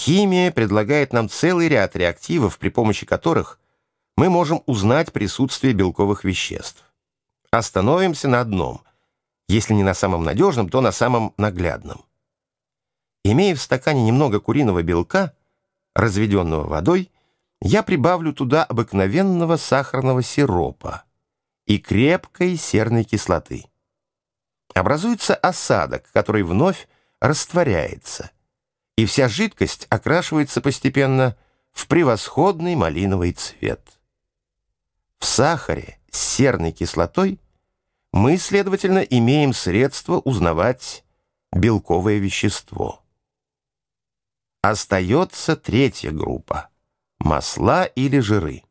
Химия предлагает нам целый ряд реактивов, при помощи которых мы можем узнать присутствие белковых веществ. Остановимся на одном, если не на самом надежном, то на самом наглядном. Имея в стакане немного куриного белка, разведенного водой, я прибавлю туда обыкновенного сахарного сиропа и крепкой серной кислоты. Образуется осадок, который вновь растворяется, и вся жидкость окрашивается постепенно в превосходный малиновый цвет. В сахаре с серной кислотой мы, следовательно, имеем средство узнавать белковое вещество. Остается третья группа – масла или жиры.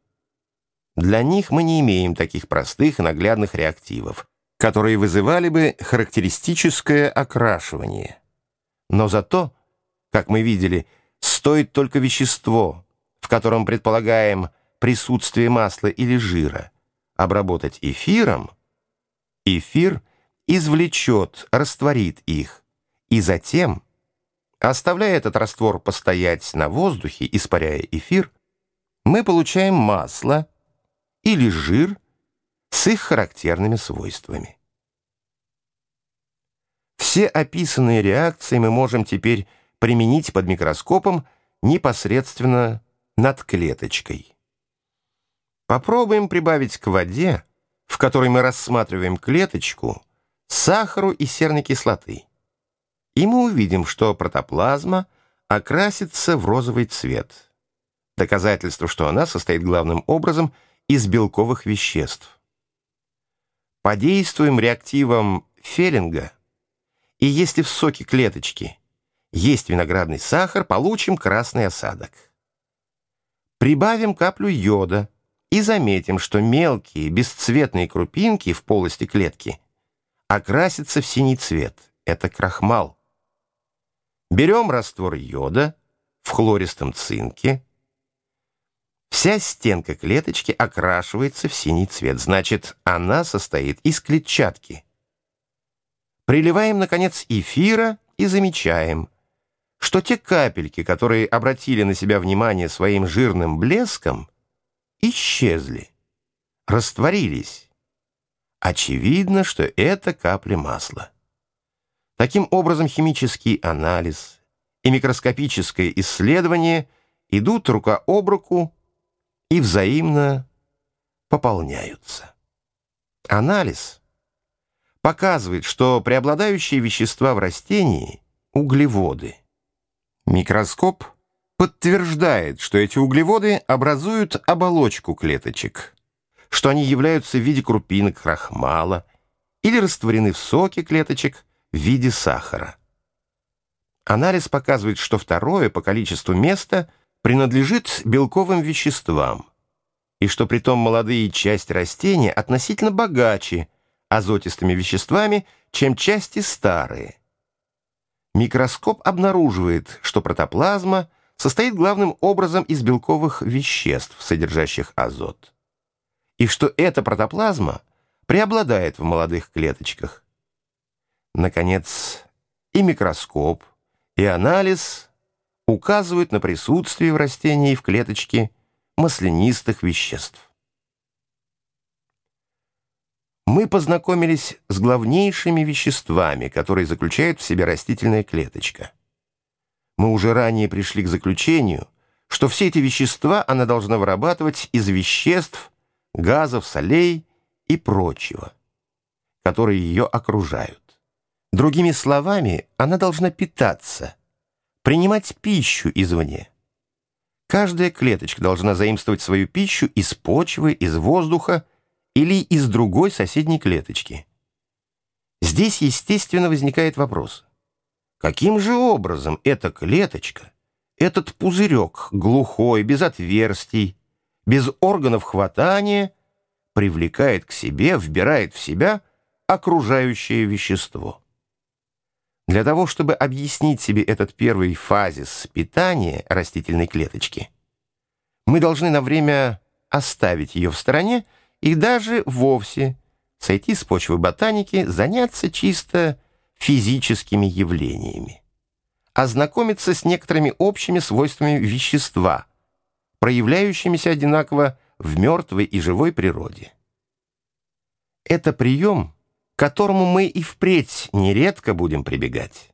Для них мы не имеем таких простых и наглядных реактивов, которые вызывали бы характеристическое окрашивание. Но зато, как мы видели, стоит только вещество, в котором предполагаем присутствие масла или жира, обработать эфиром, эфир извлечет, растворит их, и затем – Оставляя этот раствор постоять на воздухе, испаряя эфир, мы получаем масло или жир с их характерными свойствами. Все описанные реакции мы можем теперь применить под микроскопом непосредственно над клеточкой. Попробуем прибавить к воде, в которой мы рассматриваем клеточку, сахару и серной кислоты и мы увидим, что протоплазма окрасится в розовый цвет. Доказательство, что она состоит главным образом из белковых веществ. Подействуем реактивом Феллинга, и если в соке клеточки есть виноградный сахар, получим красный осадок. Прибавим каплю йода и заметим, что мелкие бесцветные крупинки в полости клетки окрасятся в синий цвет. Это крахмал. Берем раствор йода в хлористом цинке. Вся стенка клеточки окрашивается в синий цвет, значит, она состоит из клетчатки. Приливаем, наконец, эфира и замечаем, что те капельки, которые обратили на себя внимание своим жирным блеском, исчезли, растворились. Очевидно, что это капли масла. Таким образом, химический анализ и микроскопическое исследование идут рука об руку и взаимно пополняются. Анализ показывает, что преобладающие вещества в растении – углеводы. Микроскоп подтверждает, что эти углеводы образуют оболочку клеточек, что они являются в виде крупинок крахмала или растворены в соке клеточек – в виде сахара. Анализ показывает, что второе по количеству места принадлежит белковым веществам, и что притом молодые части растения относительно богаче азотистыми веществами, чем части старые. Микроскоп обнаруживает, что протоплазма состоит главным образом из белковых веществ, содержащих азот, и что эта протоплазма преобладает в молодых клеточках. Наконец, и микроскоп, и анализ указывают на присутствие в растении в клеточке маслянистых веществ. Мы познакомились с главнейшими веществами, которые заключает в себе растительная клеточка. Мы уже ранее пришли к заключению, что все эти вещества она должна вырабатывать из веществ, газов, солей и прочего, которые ее окружают. Другими словами, она должна питаться, принимать пищу извне. Каждая клеточка должна заимствовать свою пищу из почвы, из воздуха или из другой соседней клеточки. Здесь, естественно, возникает вопрос. Каким же образом эта клеточка, этот пузырек, глухой, без отверстий, без органов хватания, привлекает к себе, вбирает в себя окружающее вещество? Для того, чтобы объяснить себе этот первый фазис питания растительной клеточки, мы должны на время оставить ее в стороне и даже вовсе сойти с почвы ботаники, заняться чисто физическими явлениями. ознакомиться с некоторыми общими свойствами вещества, проявляющимися одинаково в мертвой и живой природе. Это прием, к которому мы и впредь нередко будем прибегать.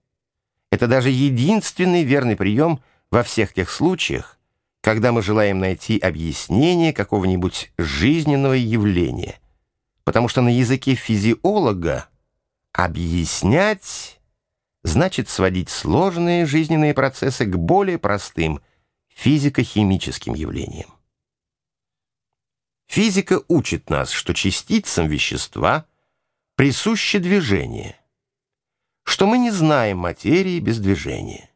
Это даже единственный верный прием во всех тех случаях, когда мы желаем найти объяснение какого-нибудь жизненного явления, потому что на языке физиолога объяснять значит сводить сложные жизненные процессы к более простым физико-химическим явлениям. Физика учит нас, что частицам вещества присуще движение, что мы не знаем материи без движения.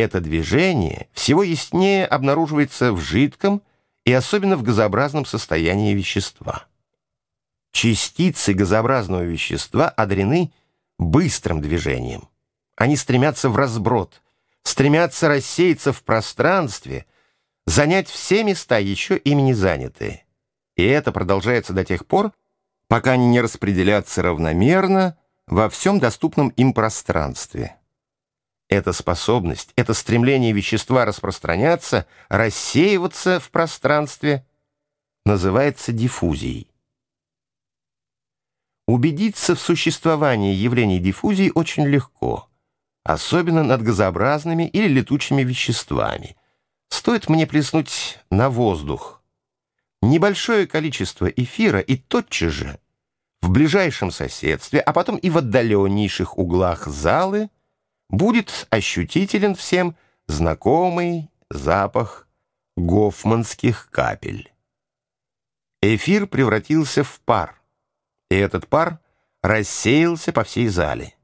Это движение всего яснее обнаруживается в жидком и особенно в газообразном состоянии вещества. Частицы газообразного вещества одарены быстрым движением. Они стремятся в разброд, стремятся рассеяться в пространстве, занять все места, еще ими не занятые. И это продолжается до тех пор, пока они не распределятся равномерно во всем доступном им пространстве. Эта способность, это стремление вещества распространяться, рассеиваться в пространстве называется диффузией. Убедиться в существовании явлений диффузии очень легко, особенно над газообразными или летучими веществами. Стоит мне плеснуть на воздух небольшое количество эфира и тотчас же в ближайшем соседстве, а потом и в отдаленнейших углах залы будет ощутителен всем знакомый запах гофманских капель. Эфир превратился в пар и этот пар рассеялся по всей зале.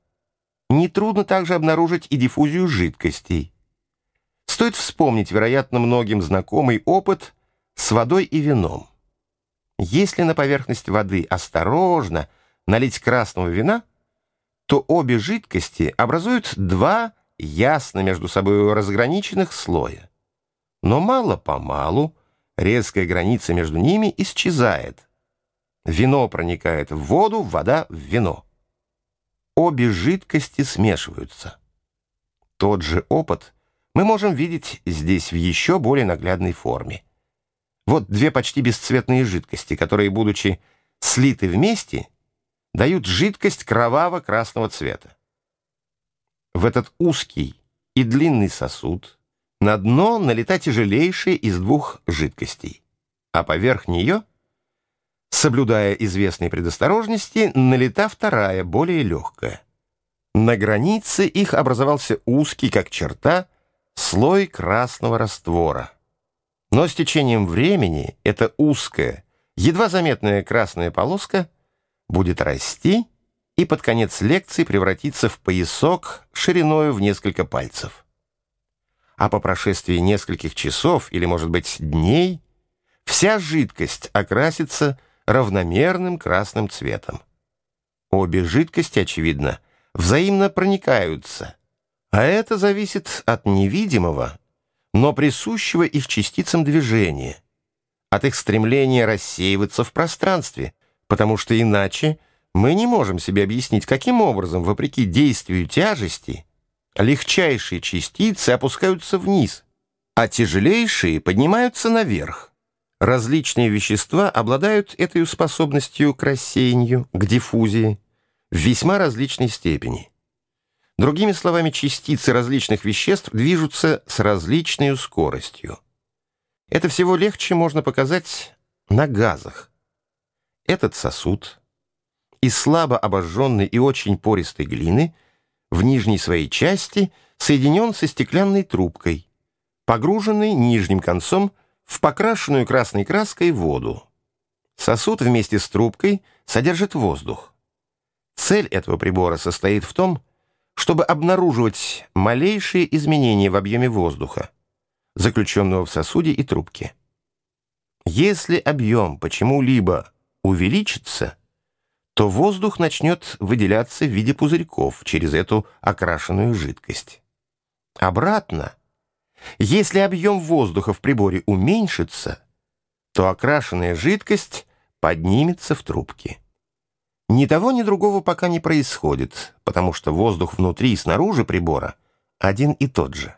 Нетрудно также обнаружить и диффузию жидкостей. Стоит вспомнить, вероятно, многим знакомый опыт с водой и вином. Если на поверхность воды осторожно налить красного вина, то обе жидкости образуют два ясно между собой разграниченных слоя. Но мало-помалу резкая граница между ними исчезает, Вино проникает в воду, вода в вино. Обе жидкости смешиваются. Тот же опыт мы можем видеть здесь в еще более наглядной форме. Вот две почти бесцветные жидкости, которые, будучи слиты вместе, дают жидкость кроваво-красного цвета. В этот узкий и длинный сосуд на дно налета тяжелейшая из двух жидкостей, а поверх нее — Соблюдая известные предосторожности, налета вторая, более легкая. На границе их образовался узкий, как черта, слой красного раствора. Но с течением времени эта узкая, едва заметная красная полоска будет расти и под конец лекции превратиться в поясок шириною в несколько пальцев. А по прошествии нескольких часов или, может быть, дней, вся жидкость окрасится равномерным красным цветом. Обе жидкости, очевидно, взаимно проникаются, а это зависит от невидимого, но присущего их частицам движения, от их стремления рассеиваться в пространстве, потому что иначе мы не можем себе объяснить, каким образом, вопреки действию тяжести, легчайшие частицы опускаются вниз, а тяжелейшие поднимаются наверх. Различные вещества обладают этой способностью к рассеянию, к диффузии в весьма различной степени. Другими словами, частицы различных веществ движутся с различной скоростью. Это всего легче можно показать на газах. Этот сосуд из слабо обожженной и очень пористой глины в нижней своей части соединен со стеклянной трубкой, погруженной нижним концом в покрашенную красной краской воду. Сосуд вместе с трубкой содержит воздух. Цель этого прибора состоит в том, чтобы обнаруживать малейшие изменения в объеме воздуха, заключенного в сосуде и трубке. Если объем почему-либо увеличится, то воздух начнет выделяться в виде пузырьков через эту окрашенную жидкость. Обратно — если объем воздуха в приборе уменьшится, то окрашенная жидкость поднимется в трубке. Ни того, ни другого пока не происходит, потому что воздух внутри и снаружи прибора один и тот же.